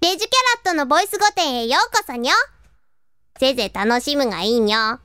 デジキャラットのボイス御殿へようこそにょ。せぜ楽しむがいいにょ。